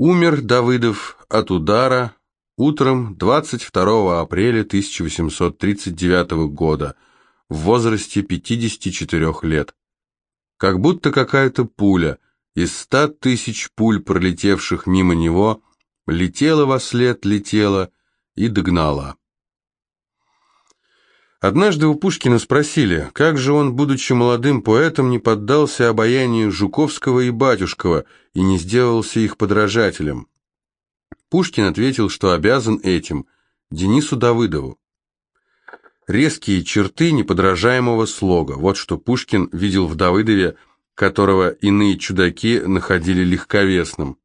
Умер Давыдов от удара утром 22 апреля 1839 года в возрасте 54 лет. Как будто какая-то пуля из ста тысяч пуль, пролетевших мимо него, летела во след, летела и догнала. Однажды у Пушкина спросили, как же он, будучи молодым поэтом, не поддался обаянию Жуковского и Батюшкова и не сделался их подражателем. Пушкин ответил, что обязан этим Денису Давыдову. Резкие черты неподражаемого слога, вот что Пушкин видел в Давыдове, которого иные чудаки находили легковесным.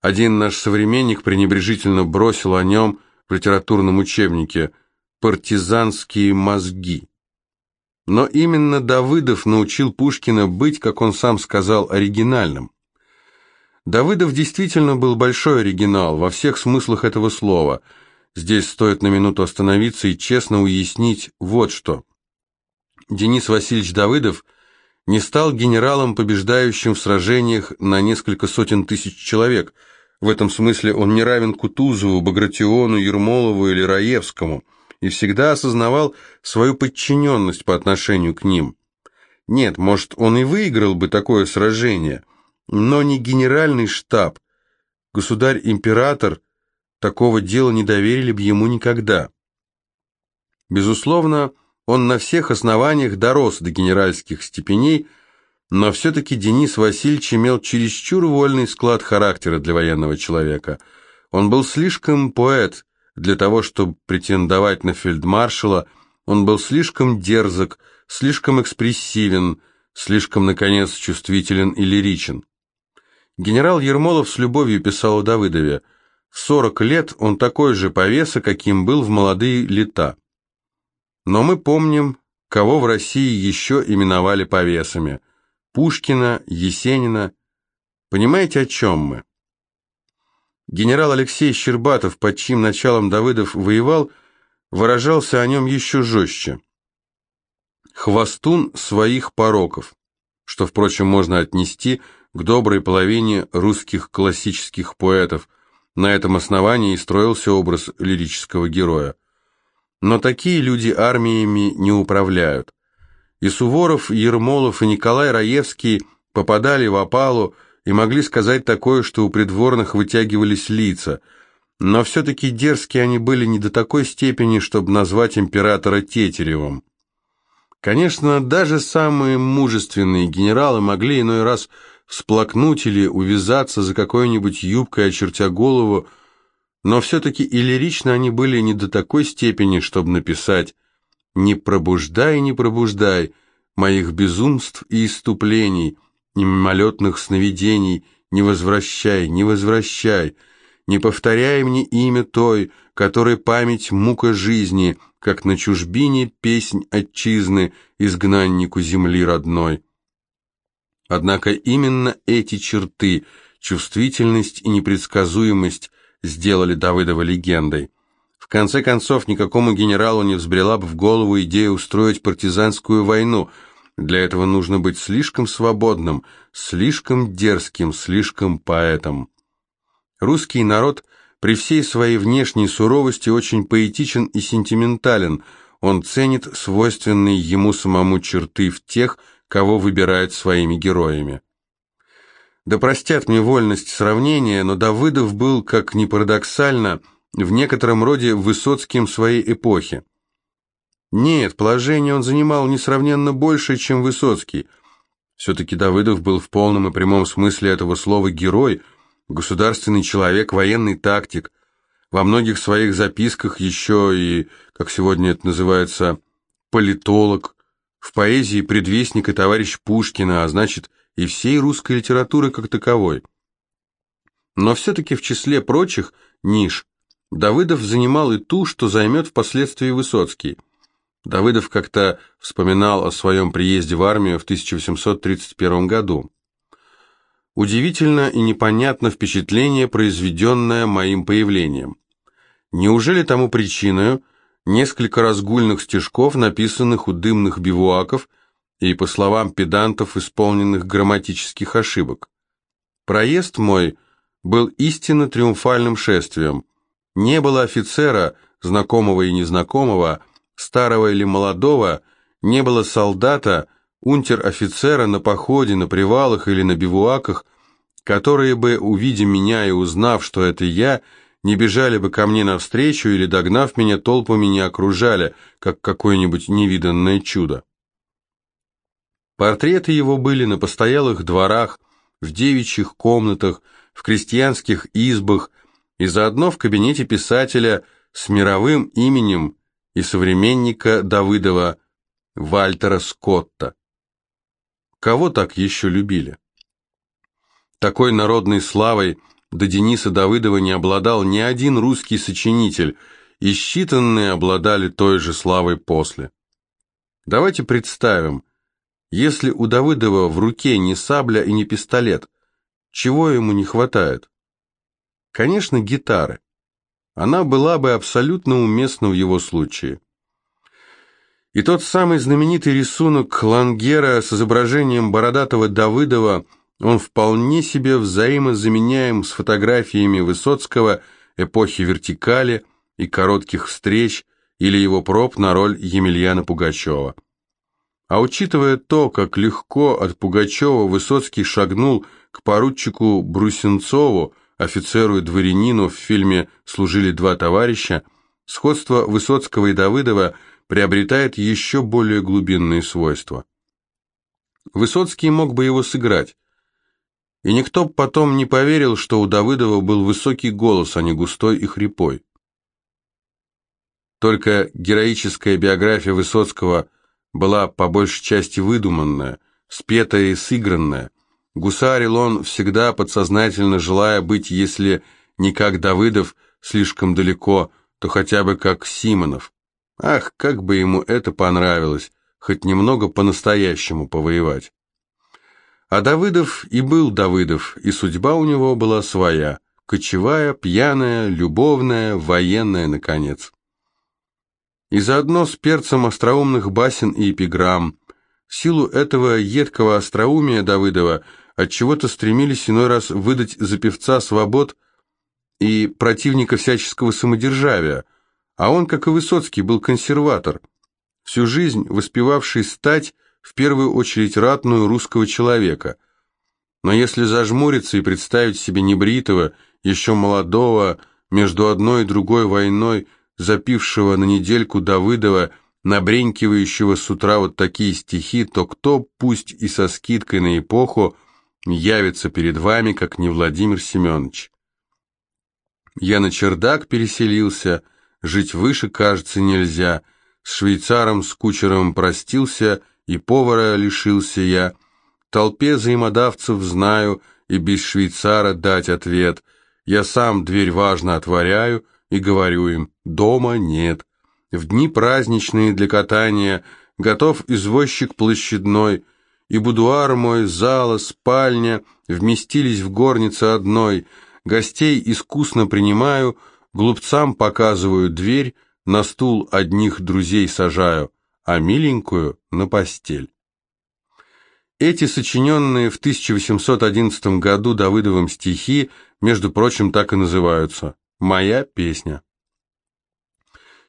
Один наш современник пренебрежительно бросил о нем в литературном учебнике – партизанские мозги. Но именно Давыдов научил Пушкина быть, как он сам сказал, оригинальным. Давыдов действительно был большой оригинал во всех смыслах этого слова. Здесь стоит на минуту остановиться и честно уяснить вот что. Денис Васильевич Давыдов не стал генералом, побеждающим в сражениях на несколько сотен тысяч человек. В этом смысле он не равен Кутузову, Багратиону, Ермолову или Раевскому – и всегда осознавал свою подчиненность по отношению к ним. Нет, может, он и выиграл бы такое сражение, но не генеральный штаб. Государь-император такого дела не доверили бы ему никогда. Безусловно, он на всех основаниях дорос до генеральских степеней, но все-таки Денис Васильевич имел чересчур вольный склад характера для военного человека. Он был слишком поэт, для того, чтобы претендовать на фельдмаршала, он был слишком дерзок, слишком экспрессивен, слишком, наконец, чувствителен и лиричен. Генерал Ермолов с любовью писал о Давыдове. В 40 лет он такой же повеса, каким был в молодые лета. Но мы помним, кого в России еще именовали повесами. Пушкина, Есенина. Понимаете, о чем мы? Генерал Алексей Щербатов, под чьим началом Давыдов воевал, выражался о нем еще жестче. «Хвостун своих пороков», что, впрочем, можно отнести к доброй половине русских классических поэтов. На этом основании и строился образ лирического героя. Но такие люди армиями не управляют. И Суворов, и Ермолов, и Николай Раевский попадали в опалу, и могли сказать такое, что у придворных вытягивались лица, но все-таки дерзкие они были не до такой степени, чтобы назвать императора Тетеревым. Конечно, даже самые мужественные генералы могли иной раз всплакнуть или увязаться за какой-нибудь юбкой, очертя голову, но все-таки и лирично они были не до такой степени, чтобы написать «Не пробуждай, не пробуждай моих безумств и иступлений», ни мимолетных сновидений, не возвращай, не возвращай, не повторяй мне имя той, которой память мука жизни, как на чужбине песнь отчизны, изгнаннику земли родной. Однако именно эти черты, чувствительность и непредсказуемость, сделали Давыдова легендой. В конце концов, никакому генералу не взбрела бы в голову идея устроить партизанскую войну – для этого нужно быть слишком свободным, слишком дерзким, слишком поэтом. Русский народ при всей своей внешней суровости очень поэтичен и сентиментален, он ценит свойственные ему самому черты в тех, кого выбирает своими героями. Да простят мне вольность сравнения, но Давыдов был, как ни парадоксально, в некотором роде Высоцким своей эпохи. Нет, положение он занимал несравненно больше, чем Высоцкий. Все-таки Давыдов был в полном и прямом смысле этого слова герой, государственный человек, военный тактик. Во многих своих записках еще и, как сегодня это называется, политолог. В поэзии предвестник и товарищ Пушкина, а значит и всей русской литературы как таковой. Но все-таки в числе прочих ниш Давыдов занимал и ту, что займет впоследствии Высоцкий – Давыдов как-то вспоминал о своем приезде в армию в 1831 году. Удивительно и непонятно впечатление, произведенное моим появлением. Неужели тому причиной несколько разгульных стишков, написанных у дымных бивуаков и, по словам педантов, исполненных грамматических ошибок? Проезд мой был истинно триумфальным шествием. Не было офицера, знакомого и незнакомого, старого или молодого, не было солдата, унтер-офицера на походе, на привалах или на бивуаках, которые бы, увидя меня и узнав, что это я, не бежали бы ко мне навстречу или, догнав меня, толпами не окружали, как какое-нибудь невиданное чудо. Портреты его были на постоялых дворах, в девичьих комнатах, в крестьянских избах и заодно в кабинете писателя с мировым именем и современника Давыдова Вальтера Скотта. Кого так еще любили? Такой народной славой до Дениса Давыдова не обладал ни один русский сочинитель, и считанные обладали той же славой после. Давайте представим, если у Давыдова в руке не сабля и не пистолет, чего ему не хватает? Конечно, гитары. Она была бы абсолютно уместна в его случае. И тот самый знаменитый рисунок Лангера с изображением бородатого Давыдова, он вполне себе взаимозаменяем с фотографиями Высоцкого эпохи вертикали и коротких встреч или его проб на роль Емельяна Пугачева. А учитывая то, как легко от Пугачева Высоцкий шагнул к поручику Брусенцову, офицеру и дворянину в фильме «Служили два товарища», сходство Высоцкого и Давыдова приобретает еще более глубинные свойства. Высоцкий мог бы его сыграть, и никто потом не поверил, что у Давыдова был высокий голос, а не густой и хрипой. Только героическая биография Высоцкого – была по большей части выдуманная, спетая и сыгранная. Гусарил он всегда подсознательно желая быть, если не как Давыдов слишком далеко, то хотя бы как Симонов. Ах, как бы ему это понравилось, хоть немного по-настоящему повоевать. А Давыдов и был Давыдов, и судьба у него была своя, кочевая, пьяная, любовная, военная, наконец и заодно с перцем остроумных басен и эпиграмм. В силу этого едкого остроумия Давыдова отчего-то стремились иной раз выдать за певца свобод и противника всяческого самодержавия, а он, как и Высоцкий, был консерватор, всю жизнь воспевавший стать в первую очередь ратную русского человека. Но если зажмуриться и представить себе небритого, еще молодого, между одной и другой войной – запившего на недельку Давыдова, набренькивающего с утра вот такие стихи, то кто, пусть и со скидкой на эпоху, явится перед вами, как не Владимир Семенович. Я на чердак переселился, жить выше, кажется, нельзя, с швейцаром, с кучером простился, и повара лишился я, толпе взаимодавцев знаю, и без швейцара дать ответ, я сам дверь важно отворяю, и говорю им, дома нет. В дни праздничные для катания готов извозчик площадной, и будуар мой, зала, спальня вместились в горнице одной. Гостей искусно принимаю, глупцам показываю дверь, на стул одних друзей сажаю, а миленькую на постель. Эти сочиненные в 1811 году Давыдовым стихи, между прочим, так и называются Моя песня.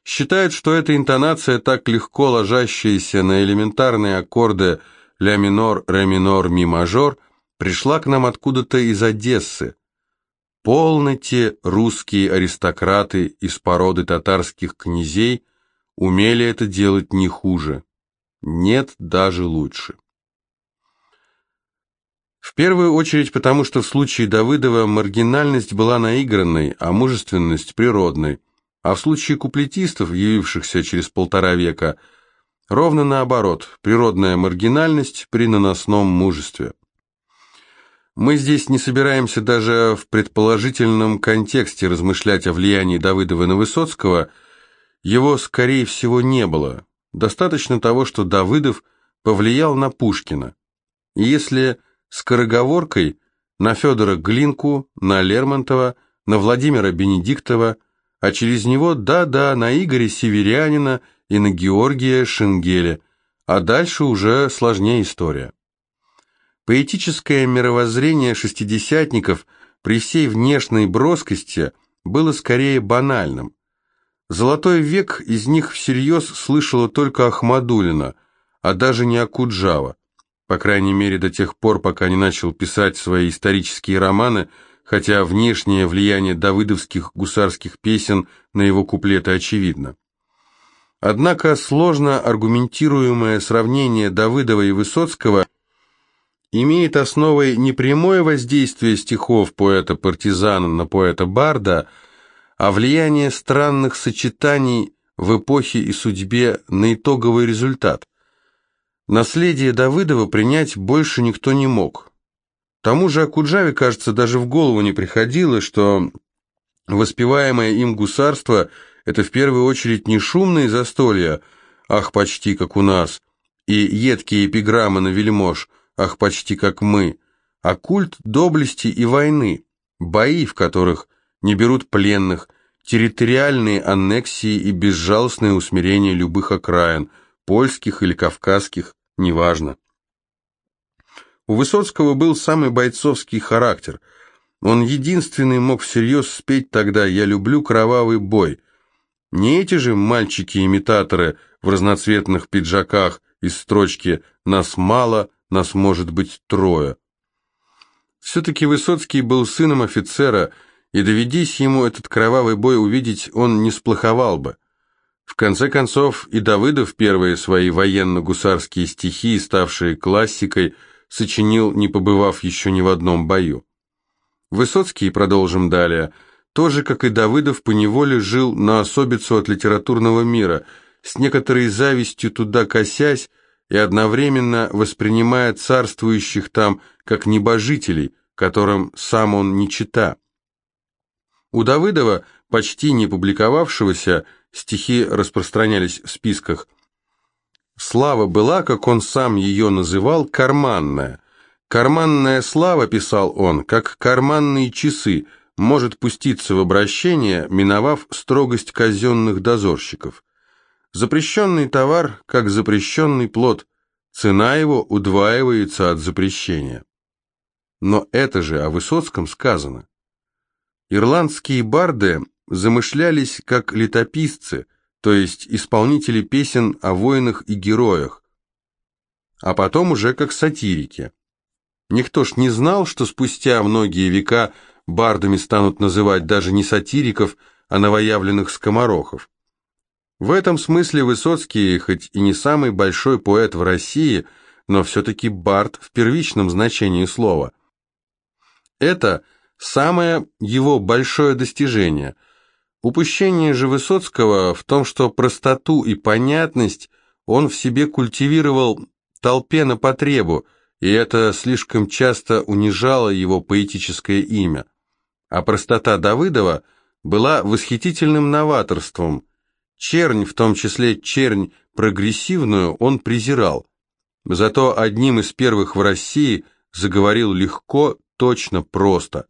Считают, что эта интонация, так легко ложащаяся на элементарные аккорды ля минор, ре минор, ми мажор, пришла к нам откуда-то из Одессы. Полноте русские аристократы из породы татарских князей умели это делать не хуже. Нет, даже лучше. В первую очередь потому, что в случае Давыдова маргинальность была наигранной, а мужественность природной, а в случае куплетистов, явившихся через полтора века, ровно наоборот, природная маргинальность при наносном мужестве. Мы здесь не собираемся даже в предположительном контексте размышлять о влиянии Давыдова на Высоцкого, его, скорее всего, не было. Достаточно того, что Давыдов повлиял на Пушкина. И если скороговоркой на Федора Глинку, на Лермонтова, на Владимира Бенедиктова, а через него, да-да, на Игоря Северянина и на Георгия Шенгеля, а дальше уже сложнее история. Поэтическое мировоззрение шестидесятников при всей внешней броскости было скорее банальным. Золотой век из них всерьез слышала только Ахмадулина, а даже не Акуджава, по крайней мере до тех пор, пока не начал писать свои исторические романы, хотя внешнее влияние давыдовских гусарских песен на его куплеты очевидно. Однако сложно аргументируемое сравнение Давыдова и Высоцкого имеет основой не прямое воздействие стихов поэта-партизана на поэта-барда, а влияние странных сочетаний в эпохе и судьбе на итоговый результат. Наследие Давыдова принять больше никто не мог. Тому же Акуджаве, кажется, даже в голову не приходило, что воспеваемое им гусарство – это в первую очередь не шумные застолья, ах, почти как у нас, и едкие эпиграммы на вельмож, ах, почти как мы, а культ доблести и войны, бои, в которых не берут пленных, территориальные аннексии и безжалостное усмирение любых окраин, польских или кавказских, неважно. У Высоцкого был самый бойцовский характер. Он единственный мог всерьез спеть тогда «Я люблю кровавый бой», не эти же мальчики-имитаторы в разноцветных пиджаках из строчки «Нас мало, нас может быть трое». Все-таки Высоцкий был сыном офицера, и доведись ему этот кровавый бой увидеть, он не сплоховал бы. В конце концов, и Давыдов первые свои военно-гусарские стихи, ставшие классикой, сочинил, не побывав еще ни в одном бою. Высоцкий, продолжим далее, – тоже, как и Давыдов, поневоле жил на особицу от литературного мира, с некоторой завистью туда косясь и одновременно воспринимая царствующих там как небожителей, которым сам он не чита. У Давыдова, почти не публиковавшегося, стихи распространялись в списках. Слава была, как он сам ее называл, карманная. Карманная слава, писал он, как карманные часы – может пуститься в обращение, миновав строгость казенных дозорщиков. Запрещенный товар, как запрещенный плод, цена его удваивается от запрещения. Но это же о Высоцком сказано. Ирландские барды замышлялись как летописцы, то есть исполнители песен о воинах и героях, а потом уже как сатирики. Никто ж не знал, что спустя многие века бардами станут называть даже не сатириков, а новоявленных скоморохов. В этом смысле Высоцкий, хоть и не самый большой поэт в России, но все-таки бард в первичном значении слова. Это самое его большое достижение. Упущение же Высоцкого в том, что простоту и понятность он в себе культивировал толпе на потребу, и это слишком часто унижало его поэтическое имя а простота Давыдова была восхитительным новаторством. Чернь, в том числе чернь прогрессивную, он презирал. Зато одним из первых в России заговорил легко, точно, просто.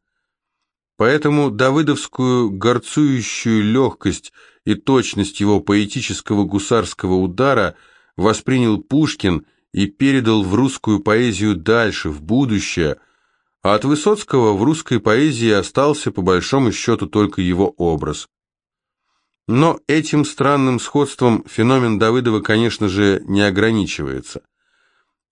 Поэтому давыдовскую горцующую легкость и точность его поэтического гусарского удара воспринял Пушкин и передал в русскую поэзию дальше, в будущее – а от Высоцкого в русской поэзии остался по большому счету только его образ. Но этим странным сходством феномен Давыдова, конечно же, не ограничивается.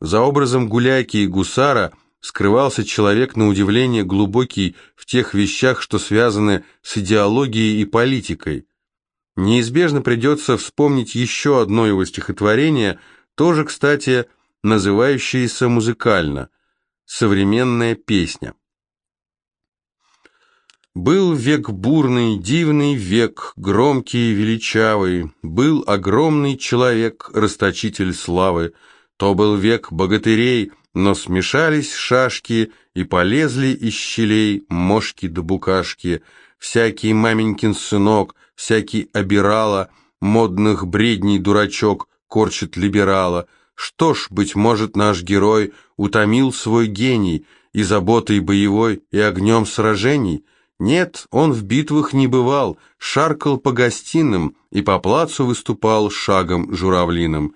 За образом гуляйки и гусара скрывался человек, на удивление, глубокий в тех вещах, что связаны с идеологией и политикой. Неизбежно придется вспомнить еще одно его стихотворение, тоже, кстати, называющееся музыкально – Современная песня. Был век бурный, дивный век, громкий и величавый, Был огромный человек, расточитель славы, То был век богатырей, но смешались шашки, И полезли из щелей мошки да букашки, Всякий маменькин сынок, всякий обирала, Модных бредней дурачок корчит либерала — что ж, быть может, наш герой утомил свой гений и заботой боевой, и огнем сражений? Нет, он в битвах не бывал, шаркал по гостиным и по плацу выступал шагом журавлиным.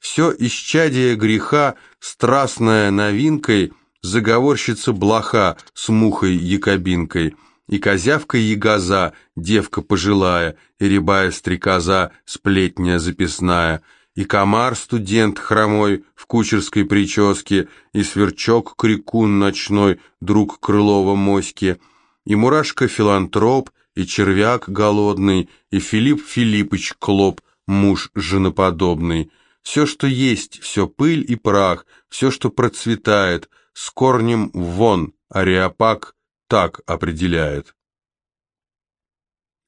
Все исчадие греха, страстная новинкой, заговорщица блоха с мухой-якобинкой, и козявка-ягоза, девка пожилая, и рябая стрекоза, сплетня записная, и комар-студент хромой в кучерской прическе, и сверчок-крикун ночной, друг Крылова моськи, и мурашка-филантроп, и червяк голодный, и Филипп Филиппыч Клоп, муж женоподобный. Все, что есть, все пыль и прах, все, что процветает, с корнем вон, ариапак так определяет.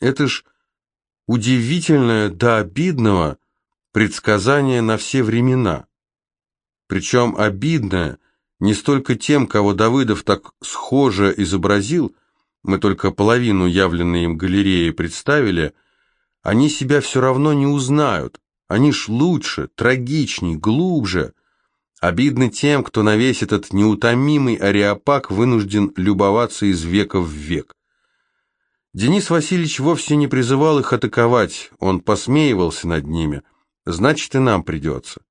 Это ж удивительное до обидного предсказание на все времена. Причем обидное не столько тем, кого Давыдов так схоже изобразил, мы только половину явленной им галереи представили, они себя все равно не узнают, они ж лучше, трагичней, глубже. Обидно тем, кто на весь этот неутомимый ариапак вынужден любоваться из века в век. Денис Васильевич вовсе не призывал их атаковать, он посмеивался над ними, значит и нам придется.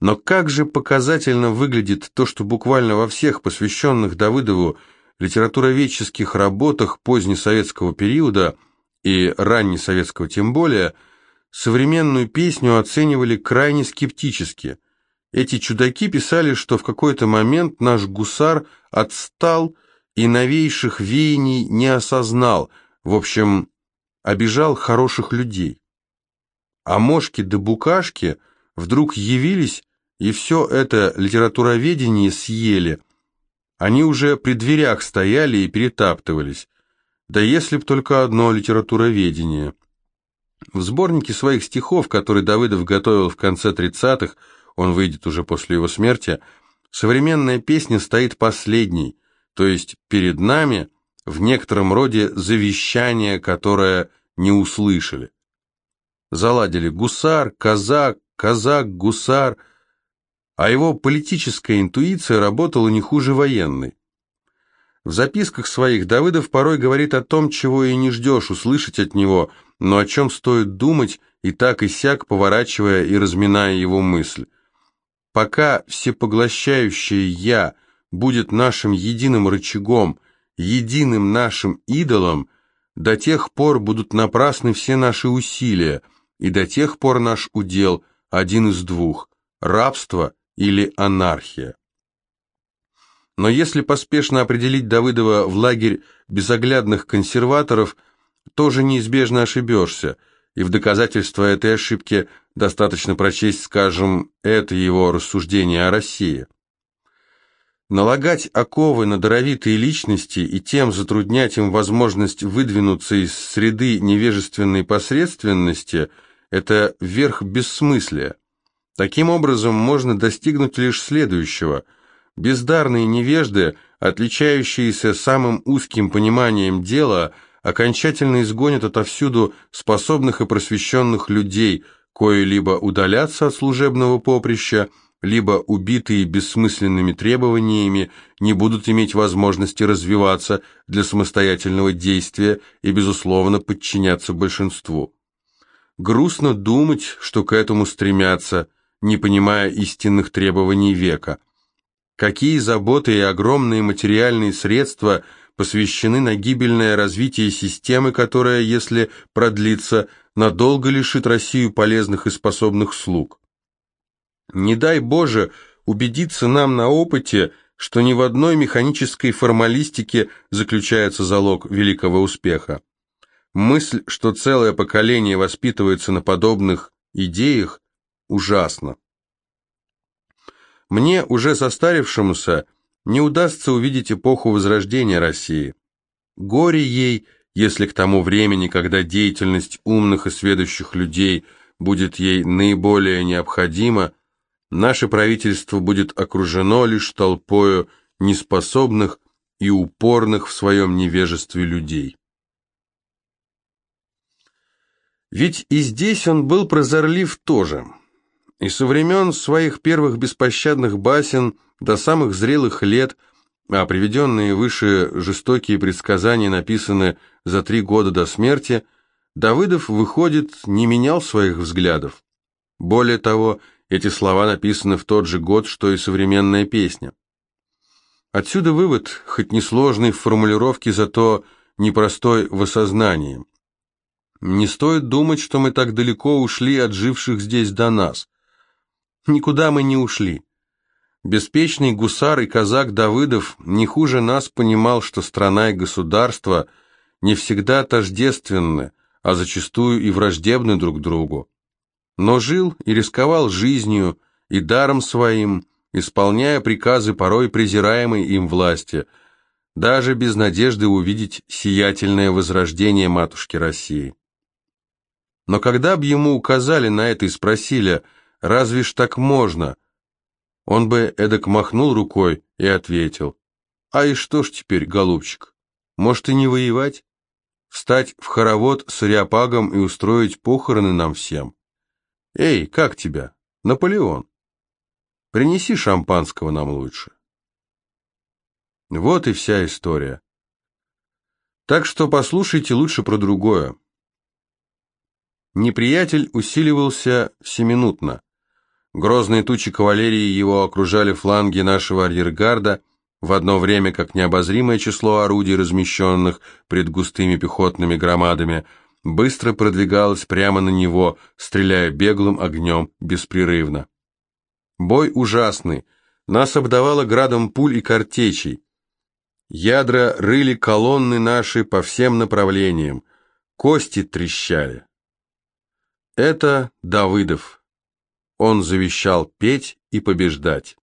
Но как же показательно выглядит то, что буквально во всех посвященных Давыдову литературоведческих работах позднесоветского периода и раннесоветского тем более, современную песню оценивали крайне скептически. Эти чудаки писали, что в какой-то момент наш гусар отстал и новейших веяний не осознал, в общем, обижал хороших людей. А мошки да букашки вдруг явились и все это литературоведение съели – они уже при дверях стояли и перетаптывались. Да если б только одно литературоведение. В сборнике своих стихов, который Давыдов готовил в конце 30-х, он выйдет уже после его смерти, современная песня стоит последней, то есть перед нами в некотором роде завещание, которое не услышали. Заладили гусар, казак, казак, гусар – а его политическая интуиция работала не хуже военной. В записках своих Давыдов порой говорит о том, чего и не ждешь услышать от него, но о чем стоит думать и так и сяк, поворачивая и разминая его мысль. Пока всепоглощающее «Я» будет нашим единым рычагом, единым нашим идолом, до тех пор будут напрасны все наши усилия, и до тех пор наш удел один из двух – рабство или анархия. Но если поспешно определить Давыдова в лагерь безоглядных консерваторов, тоже неизбежно ошибешься, и в доказательство этой ошибки достаточно прочесть, скажем, это его рассуждение о России. Налагать оковы на даровитые личности и тем затруднять им возможность выдвинуться из среды невежественной посредственности – это верх бессмыслия. Таким образом, можно достигнуть лишь следующего. Бездарные невежды, отличающиеся самым узким пониманием дела, окончательно изгонят отовсюду способных и просвещенных людей, кое-либо удалятся от служебного поприща, либо убитые бессмысленными требованиями не будут иметь возможности развиваться для самостоятельного действия и, безусловно, подчиняться большинству. Грустно думать, что к этому стремятся – не понимая истинных требований века. Какие заботы и огромные материальные средства посвящены на гибельное развитие системы, которая, если продлится, надолго лишит Россию полезных и способных слуг. Не дай Боже убедиться нам на опыте, что ни в одной механической формалистике заключается залог великого успеха. Мысль, что целое поколение воспитывается на подобных идеях, ужасно. Мне, уже состарившемуся, не удастся увидеть эпоху возрождения России. Горе ей, если к тому времени, когда деятельность умных и сведущих людей будет ей наиболее необходима, наше правительство будет окружено лишь толпою неспособных и упорных в своем невежестве людей. Ведь и здесь он был прозорлив тоже – и со времен своих первых беспощадных басен до самых зрелых лет, а приведенные выше жестокие предсказания написаны за три года до смерти, Давыдов, выходит, не менял своих взглядов. Более того, эти слова написаны в тот же год, что и современная песня. Отсюда вывод, хоть несложный в формулировке, зато непростой в осознании. Не стоит думать, что мы так далеко ушли от живших здесь до нас. Никуда мы не ушли. Беспечный гусар и казак Давыдов не хуже нас понимал, что страна и государство не всегда тождественны, а зачастую и враждебны друг другу. Но жил и рисковал жизнью и даром своим, исполняя приказы порой презираемой им власти, даже без надежды увидеть сиятельное возрождение матушки России. Но когда б ему указали на это и спросили, разве ж так можно, он бы эдак махнул рукой и ответил, «А и что ж теперь, голубчик, может и не воевать? Встать в хоровод с ариапагом и устроить похороны нам всем? Эй, как тебя, Наполеон? Принеси шампанского нам лучше». Вот и вся история. Так что послушайте лучше про другое. Неприятель усиливался всеминутно. Грозные тучи кавалерии его окружали фланги нашего арьергарда, в одно время как необозримое число орудий, размещенных пред густыми пехотными громадами, быстро продвигалось прямо на него, стреляя беглым огнем беспрерывно. Бой ужасный, нас обдавало градом пуль и картечей. Ядра рыли колонны наши по всем направлениям, кости трещали. Это Давыдов. Он завещал петь и побеждать.